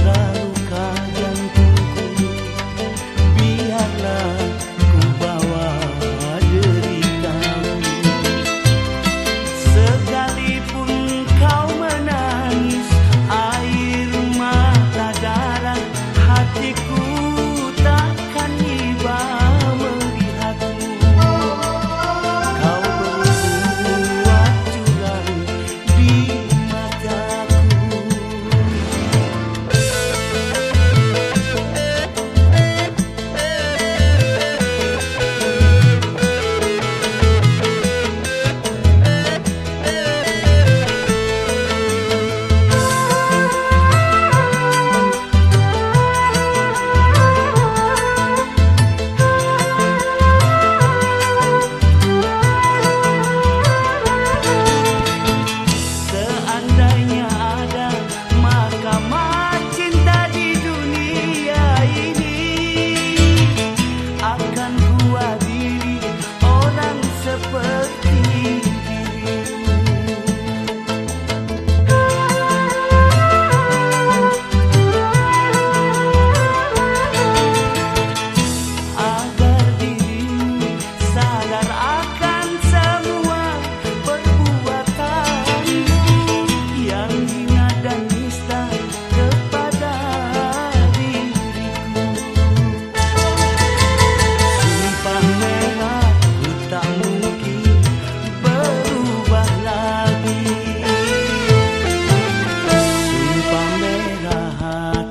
será lugar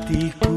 hatiku